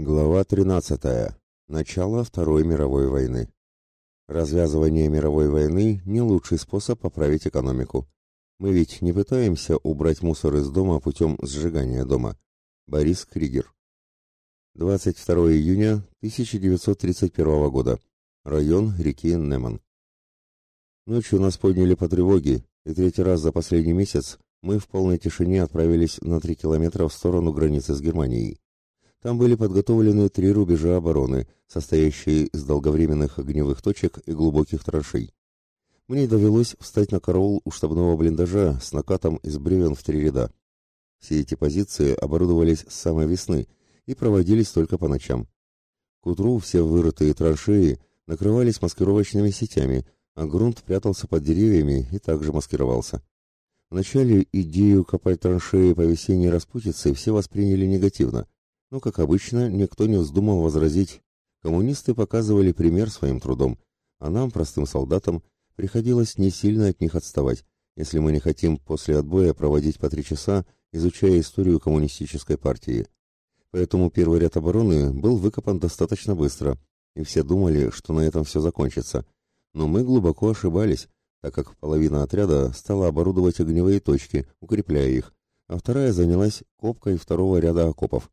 Глава 13. Начало Второй мировой войны. Развязывание мировой войны – не лучший способ поправить экономику. Мы ведь не пытаемся убрать мусор из дома путем сжигания дома. Борис Кригер. 22 июня 1931 года. Район реки Неман. Ночью нас подняли по тревоге, и третий раз за последний месяц мы в полной тишине отправились на 3 километра в сторону границы с Германией. Там были подготовлены три рубежа обороны, состоящие из долговременных огневых точек и глубоких траншей. Мне довелось встать на караул у штабного блиндажа с накатом из бревен в три ряда. Все эти позиции оборудовались с самой весны и проводились только по ночам. К утру все вырытые траншеи накрывались маскировочными сетями, а грунт прятался под деревьями и также маскировался. Вначале идею копать траншеи по весенней распутице все восприняли негативно – но, как обычно, никто не вздумал возразить. Коммунисты показывали пример своим трудом, а нам, простым солдатам, приходилось не сильно от них отставать, если мы не хотим после отбоя проводить по три часа, изучая историю коммунистической партии. Поэтому первый ряд обороны был выкопан достаточно быстро, и все думали, что на этом все закончится. Но мы глубоко ошибались, так как половина отряда стала оборудовать огневые точки, укрепляя их, а вторая занялась копкой второго ряда окопов.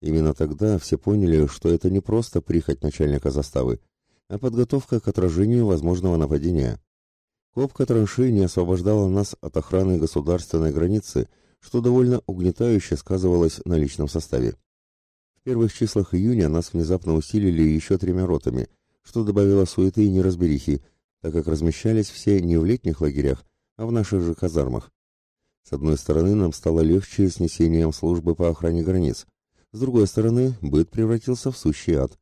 Именно тогда все поняли, что это не просто прихоть начальника заставы, а подготовка к отражению возможного нападения. Копка траншей не освобождала нас от охраны государственной границы, что довольно угнетающе сказывалось на личном составе. В первых числах июня нас внезапно усилили еще тремя ротами, что добавило суеты и неразберихи, так как размещались все не в летних лагерях, а в наших же казармах. С одной стороны, нам стало легче с несением службы по охране границ, с другой стороны, быт превратился в сущий ад.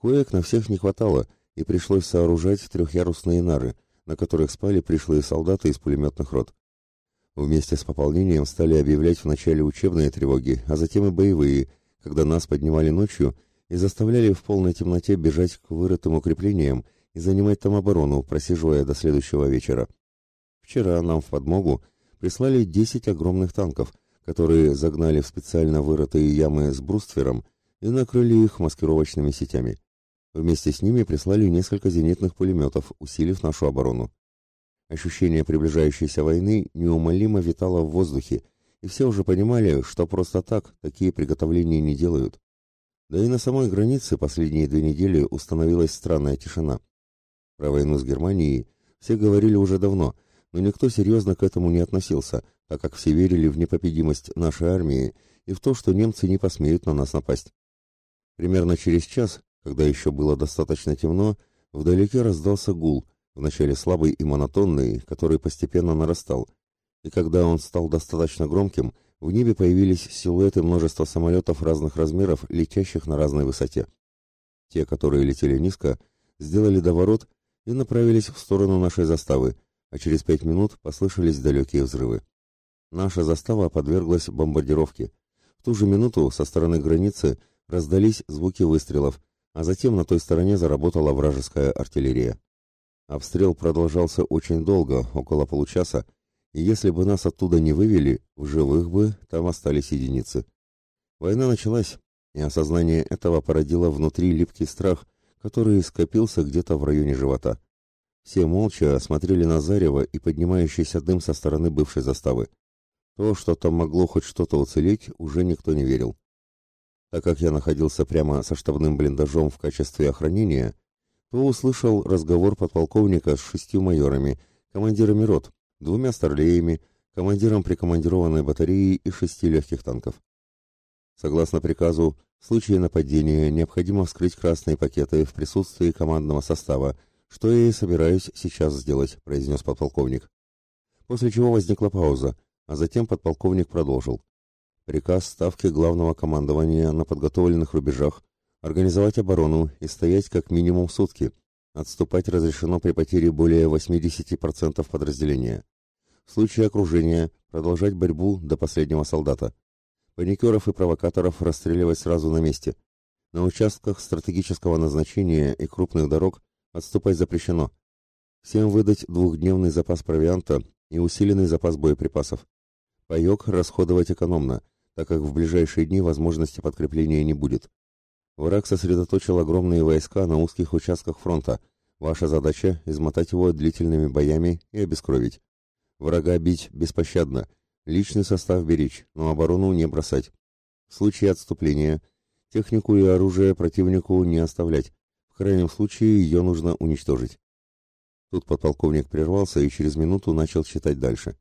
Коек на всех не хватало, и пришлось сооружать трехъярусные нары, на которых спали пришлые солдаты из пулеметных рот. Вместе с пополнением стали объявлять вначале учебные тревоги, а затем и боевые, когда нас поднимали ночью и заставляли в полной темноте бежать к вырытым укреплениям и занимать там оборону, просиживая до следующего вечера. Вчера нам в подмогу прислали 10 огромных танков, которые загнали в специально вырытые ямы с бруствером и накрыли их маскировочными сетями. Вместе с ними прислали несколько зенитных пулеметов, усилив нашу оборону. Ощущение приближающейся войны неумолимо витало в воздухе, и все уже понимали, что просто так такие приготовления не делают. Да и на самой границе последние две недели установилась странная тишина. Про войну с Германией все говорили уже давно, но никто серьезно к этому не относился, так как все верили в непобедимость нашей армии и в то, что немцы не посмеют на нас напасть. Примерно через час, когда еще было достаточно темно, вдалеке раздался гул, вначале слабый и монотонный, который постепенно нарастал, и когда он стал достаточно громким, в небе появились силуэты множества самолетов разных размеров, летящих на разной высоте. Те, которые летели низко, сделали доворот и направились в сторону нашей заставы, а через пять минут послышались далекие взрывы. Наша застава подверглась бомбардировке. В ту же минуту со стороны границы раздались звуки выстрелов, а затем на той стороне заработала вражеская артиллерия. Обстрел продолжался очень долго, около получаса, и если бы нас оттуда не вывели, в живых бы там остались единицы. Война началась, и осознание этого породило внутри липкий страх, который скопился где-то в районе живота. Все молча смотрели на зарево и поднимающийся дым со стороны бывшей заставы. То, что там могло хоть что-то уцелеть, уже никто не верил. Так как я находился прямо со штабным блиндажом в качестве охранения, то услышал разговор подполковника с шестью майорами, командирами рот, двумя старлеями, командиром прикомандированной батареи и шести легких танков. Согласно приказу, в случае нападения необходимо вскрыть красные пакеты в присутствии командного состава, что я и собираюсь сейчас сделать, произнес подполковник. После чего возникла пауза, а затем подполковник продолжил. Приказ ставки главного командования на подготовленных рубежах организовать оборону и стоять как минимум сутки. Отступать разрешено при потере более 80% подразделения. В случае окружения продолжать борьбу до последнего солдата. Паникеров и провокаторов расстреливать сразу на месте. На участках стратегического назначения и крупных дорог отступать запрещено. Всем выдать двухдневный запас провианта и усиленный запас боеприпасов. Паёк расходовать экономно, так как в ближайшие дни возможности подкрепления не будет. Враг сосредоточил огромные войска на узких участках фронта. Ваша задача – измотать его длительными боями и обескровить. Врага бить беспощадно, личный состав беречь, но оборону не бросать. В случае отступления технику и оружие противнику не оставлять. В крайнем случае ее нужно уничтожить. Тут подполковник прервался и через минуту начал читать дальше.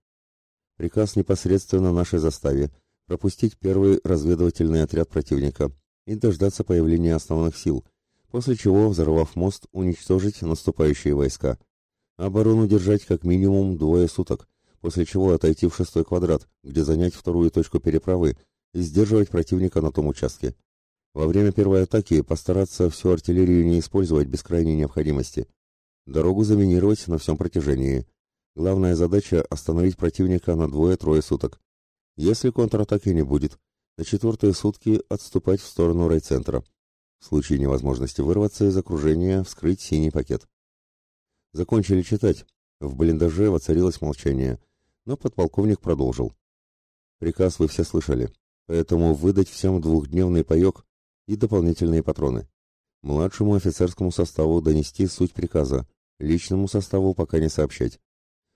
Приказ непосредственно нашей заставе пропустить первый разведывательный отряд противника и дождаться появления основных сил, после чего, взорвав мост, уничтожить наступающие войска. Оборону держать как минимум двое суток, после чего отойти в шестой квадрат, где занять вторую точку переправы и сдерживать противника на том участке. Во время первой атаки постараться всю артиллерию не использовать без крайней необходимости. Дорогу заминировать на всем протяжении. Главная задача – остановить противника на двое-трое суток. Если контратаки не будет, на четвертые сутки отступать в сторону райцентра. В случае невозможности вырваться из окружения, вскрыть синий пакет. Закончили читать. В блиндаже воцарилось молчание, но подполковник продолжил. Приказ вы все слышали, поэтому выдать всем двухдневный паек и дополнительные патроны. Младшему офицерскому составу донести суть приказа, личному составу пока не сообщать.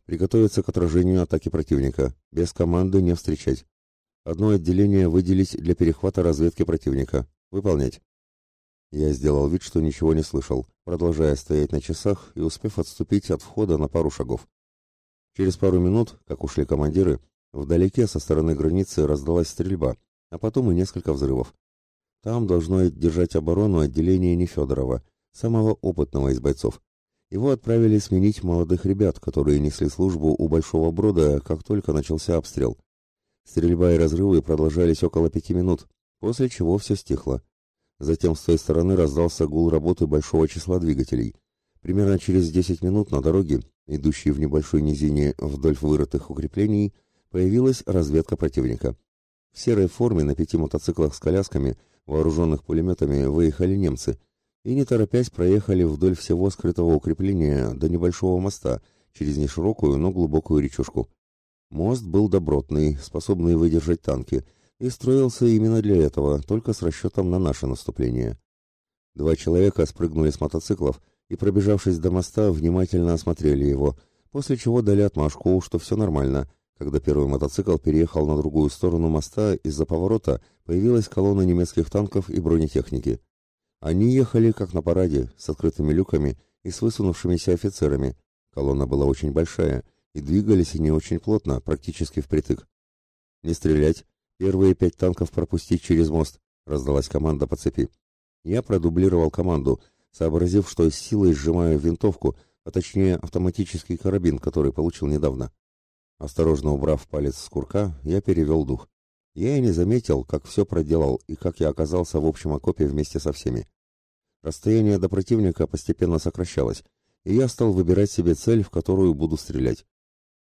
Приготовиться к отражению атаки противника, без команды не встречать. Одно отделение выделить для перехвата разведки противника. Выполнять. Я сделал вид, что ничего не слышал, продолжая стоять на часах и успев отступить от входа на пару шагов. Через пару минут, как ушли командиры, вдалеке со стороны границы раздалась стрельба, а потом и несколько взрывов. Там должно держать оборону отделение Нефедорова, самого опытного из бойцов. Его отправили сменить молодых ребят, которые несли службу у Большого Брода, как только начался обстрел. Стрельба и разрывы продолжались около пяти минут, после чего все стихло. Затем с той стороны раздался гул работы большого числа двигателей. Примерно через десять минут на дороге, идущей в небольшой низине вдоль вырытых укреплений, появилась разведка противника. В серой форме на пяти мотоциклах с колясками – вооруженных пулеметами, выехали немцы и, не торопясь, проехали вдоль всего скрытого укрепления до небольшого моста через неширокую, но глубокую речушку. Мост был добротный, способный выдержать танки, и строился именно для этого, только с расчетом на наше наступление. Два человека спрыгнули с мотоциклов и, пробежавшись до моста, внимательно осмотрели его, после чего дали отмашку, что все нормально, когда первый мотоцикл переехал на другую сторону моста, из-за поворота появилась колонна немецких танков и бронетехники. Они ехали как на параде, с открытыми люками и с высунувшимися офицерами. Колонна была очень большая, и двигались они очень плотно, практически впритык. «Не стрелять! Первые пять танков пропустить через мост!» — раздалась команда по цепи. Я продублировал команду, сообразив, что с силой сжимаю винтовку, а точнее автоматический карабин, который получил недавно. Осторожно убрав палец с курка, я перевел дух. Я и не заметил, как все проделал и как я оказался в общем окопе вместе со всеми. Расстояние до противника постепенно сокращалось, и я стал выбирать себе цель, в которую буду стрелять.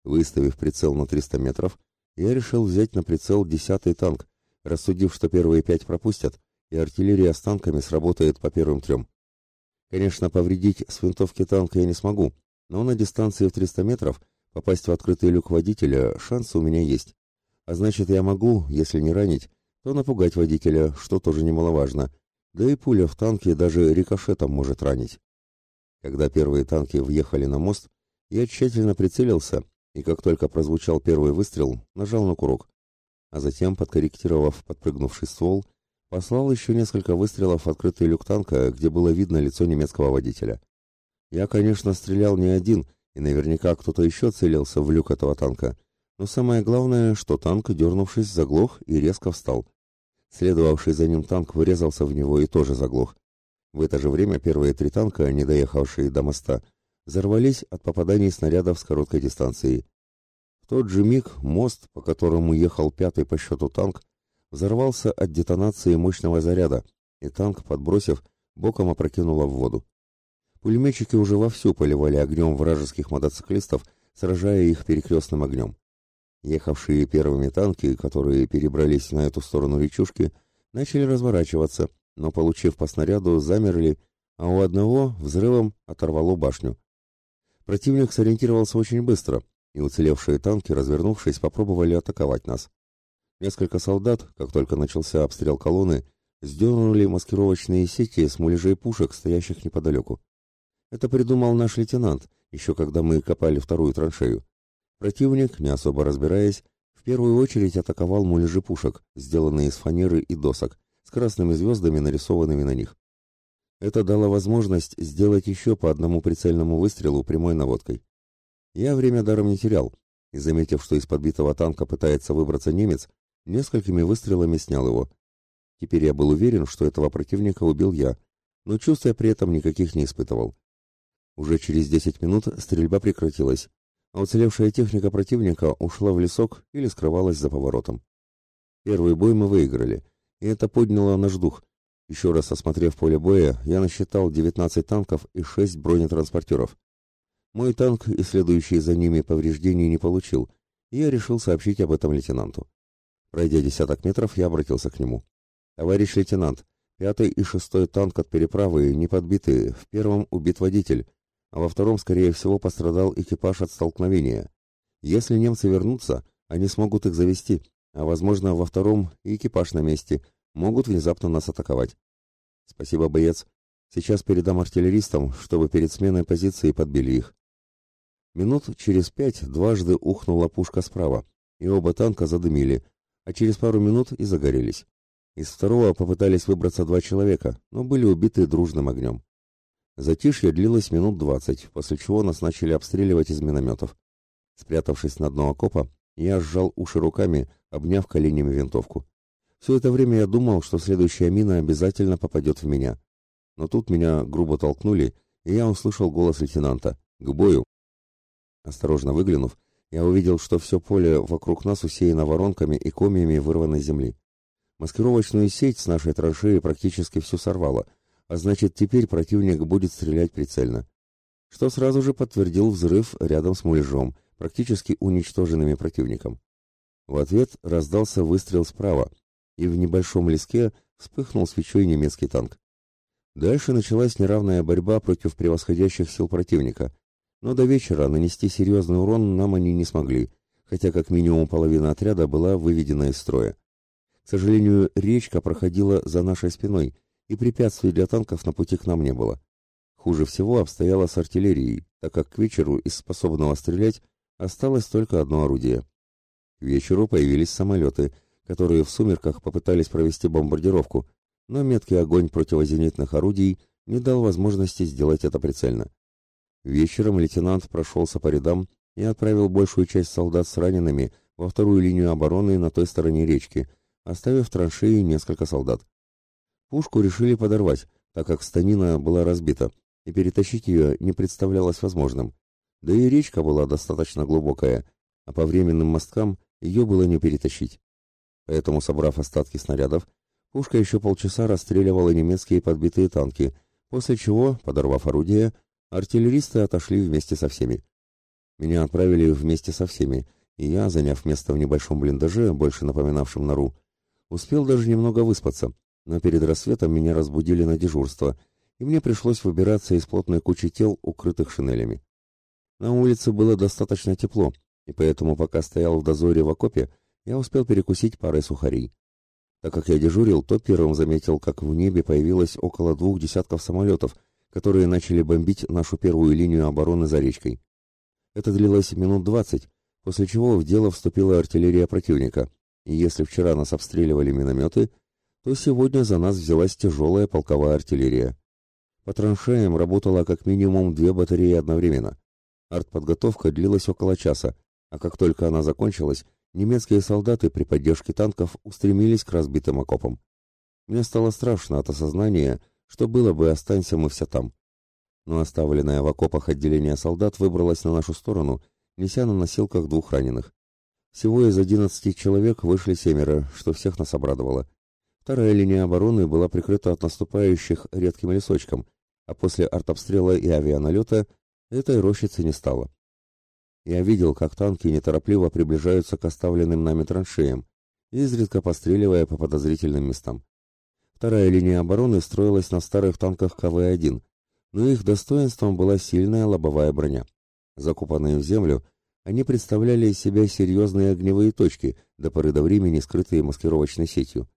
Выставив прицел на 300 метров, я решил взять на прицел десятый танк, рассудив, что первые пять пропустят, и артиллерия с танками сработает по первым трем. Конечно, повредить с винтовки танка я не смогу, но на дистанции в 300 метров Попасть в открытый люк водителя шанс у меня есть. А значит, я могу, если не ранить, то напугать водителя, что тоже немаловажно. Да и пуля в танке даже рикошетом может ранить. Когда первые танки въехали на мост, я тщательно прицелился, и как только прозвучал первый выстрел, нажал на курок. А затем, подкорректировав подпрыгнувший ствол, послал еще несколько выстрелов в открытый люк танка, где было видно лицо немецкого водителя. Я, конечно, стрелял не один — и наверняка кто-то еще целился в люк этого танка. Но самое главное, что танк, дернувшись, заглох и резко встал. Следовавший за ним танк вырезался в него и тоже заглох. В это же время первые три танка, не доехавшие до моста, взорвались от попаданий снарядов с короткой дистанции. В тот же миг мост, по которому ехал пятый по счету танк, взорвался от детонации мощного заряда, и танк, подбросив, боком опрокинуло в воду. Пулеметчики уже вовсю поливали огнем вражеских мотоциклистов, сражая их перекрестным огнем. Ехавшие первыми танки, которые перебрались на эту сторону речушки, начали разворачиваться, но, получив по снаряду, замерли, а у одного взрывом оторвало башню. Противник сориентировался очень быстро, и уцелевшие танки, развернувшись, попробовали атаковать нас. Несколько солдат, как только начался обстрел колонны, сдернули маскировочные сети с муляжей пушек, стоящих неподалеку. Это придумал наш лейтенант, еще когда мы копали вторую траншею. Противник, не особо разбираясь, в первую очередь атаковал муляжи пушек, сделанные из фанеры и досок, с красными звездами, нарисованными на них. Это дало возможность сделать еще по одному прицельному выстрелу прямой наводкой. Я время даром не терял, и, заметив, что из подбитого танка пытается выбраться немец, несколькими выстрелами снял его. Теперь я был уверен, что этого противника убил я, но чувств при этом никаких не испытывал. Уже через 10 минут стрельба прекратилась, а уцелевшая техника противника ушла в лесок или скрывалась за поворотом. Первый бой мы выиграли, и это подняло наш дух. Еще раз осмотрев поле боя, я насчитал 19 танков и 6 бронетранспортеров. Мой танк и следующие за ними повреждений не получил, и я решил сообщить об этом лейтенанту. Пройдя десяток метров, я обратился к нему. «Товарищ лейтенант, пятый и шестой танк от переправы не подбиты, в первом убит водитель, а во втором, скорее всего, пострадал экипаж от столкновения. Если немцы вернутся, они смогут их завести, а, возможно, во втором и экипаж на месте, могут внезапно нас атаковать. Спасибо, боец. Сейчас передам артиллеристам, чтобы перед сменой позиции подбили их. Минут через пять дважды ухнула пушка справа, и оба танка задымили, а через пару минут и загорелись. Из второго попытались выбраться два человека, но были убиты дружным огнем. Затишье длилось минут двадцать, после чего нас начали обстреливать из минометов. Спрятавшись на дно окопа, я сжал уши руками, обняв коленями винтовку. Все это время я думал, что следующая мина обязательно попадет в меня. Но тут меня грубо толкнули, и я услышал голос лейтенанта. «К бою!» Осторожно выглянув, я увидел, что все поле вокруг нас усеяно воронками и комьями вырванной земли. Маскировочную сеть с нашей траншеи практически всю сорвало — а значит, теперь противник будет стрелять прицельно. Что сразу же подтвердил взрыв рядом с муляжом, практически уничтоженными противником. В ответ раздался выстрел справа, и в небольшом леске вспыхнул свечой немецкий танк. Дальше началась неравная борьба против превосходящих сил противника, но до вечера нанести серьезный урон нам они не смогли, хотя как минимум половина отряда была выведена из строя. К сожалению, речка проходила за нашей спиной, и препятствий для танков на пути к нам не было. Хуже всего обстояло с артиллерией, так как к вечеру из способного стрелять осталось только одно орудие. К вечеру появились самолеты, которые в сумерках попытались провести бомбардировку, но меткий огонь противозенитных орудий не дал возможности сделать это прицельно. Вечером лейтенант прошелся по рядам и отправил большую часть солдат с ранеными во вторую линию обороны на той стороне речки, оставив в траншеи несколько солдат. Пушку решили подорвать, так как станина была разбита, и перетащить ее не представлялось возможным. Да и речка была достаточно глубокая, а по временным мосткам ее было не перетащить. Поэтому, собрав остатки снарядов, пушка еще полчаса расстреливала немецкие подбитые танки, после чего, подорвав орудие, артиллеристы отошли вместе со всеми. Меня отправили вместе со всеми, и я, заняв место в небольшом блиндаже, больше напоминавшем нору, успел даже немного выспаться, но перед рассветом меня разбудили на дежурство, и мне пришлось выбираться из плотной кучи тел, укрытых шинелями. На улице было достаточно тепло, и поэтому, пока стоял в дозоре в окопе, я успел перекусить парой сухарей. Так как я дежурил, то первым заметил, как в небе появилось около двух десятков самолетов, которые начали бомбить нашу первую линию обороны за речкой. Это длилось минут двадцать, после чего в дело вступила артиллерия противника, и если вчера нас обстреливали минометы, то сегодня за нас взялась тяжелая полковая артиллерия. По траншеям работало как минимум две батареи одновременно. Артподготовка длилась около часа, а как только она закончилась, немецкие солдаты при поддержке танков устремились к разбитым окопам. Мне стало страшно от осознания, что было бы, останься мы все там. Но оставленное в окопах отделение солдат выбралось на нашу сторону, неся на носилках двух раненых. Всего из одиннадцати человек вышли семеро, что всех нас обрадовало. Вторая линия обороны была прикрыта от наступающих редким лесочком, а после артобстрела и авианалета этой рощицы не стало. Я видел, как танки неторопливо приближаются к оставленным нами траншеям, изредка постреливая по подозрительным местам. Вторая линия обороны строилась на старых танках КВ-1, но их достоинством была сильная лобовая броня. Закупанные в землю, они представляли из себя серьезные огневые точки, до поры до времени скрытые маскировочной сетью.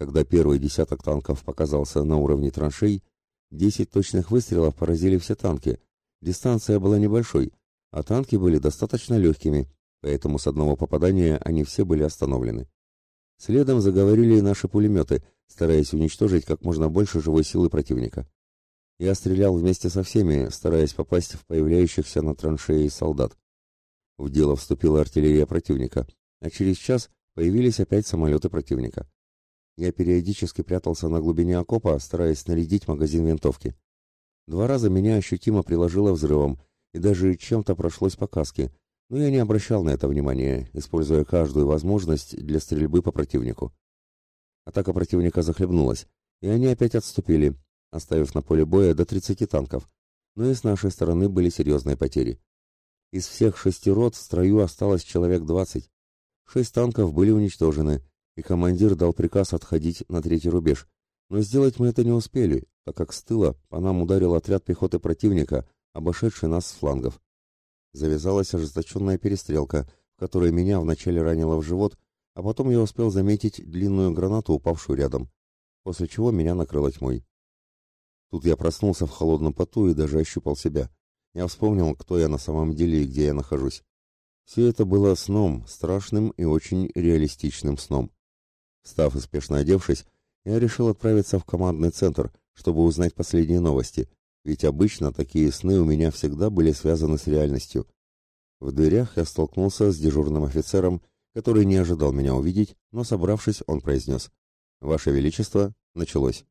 Когда первый десяток танков показался на уровне траншей, десять точных выстрелов поразили все танки. Дистанция была небольшой, а танки были достаточно легкими, поэтому с одного попадания они все были остановлены. Следом заговорили наши пулеметы, стараясь уничтожить как можно больше живой силы противника. Я стрелял вместе со всеми, стараясь попасть в появляющихся на траншеи солдат. В дело вступила артиллерия противника, а через час появились опять самолеты противника. Я периодически прятался на глубине окопа, стараясь снарядить магазин винтовки. Два раза меня ощутимо приложило взрывом, и даже чем-то прошлось по каске, но я не обращал на это внимания, используя каждую возможность для стрельбы по противнику. Атака противника захлебнулась, и они опять отступили, оставив на поле боя до 30 танков, но и с нашей стороны были серьезные потери. Из всех шести рот в строю осталось человек 20. Шесть танков были уничтожены, и командир дал приказ отходить на третий рубеж. Но сделать мы это не успели, так как с тыла по нам ударил отряд пехоты противника, обошедший нас с флангов. Завязалась ожесточенная перестрелка, в которой меня вначале ранило в живот, а потом я успел заметить длинную гранату, упавшую рядом, после чего меня накрыло тьмой. Тут я проснулся в холодном поту и даже ощупал себя. Я вспомнил, кто я на самом деле и где я нахожусь. Все это было сном, страшным и очень реалистичным сном. Став и спешно одевшись, я решил отправиться в командный центр, чтобы узнать последние новости, ведь обычно такие сны у меня всегда были связаны с реальностью. В дверях я столкнулся с дежурным офицером, который не ожидал меня увидеть, но, собравшись, он произнес «Ваше Величество, началось».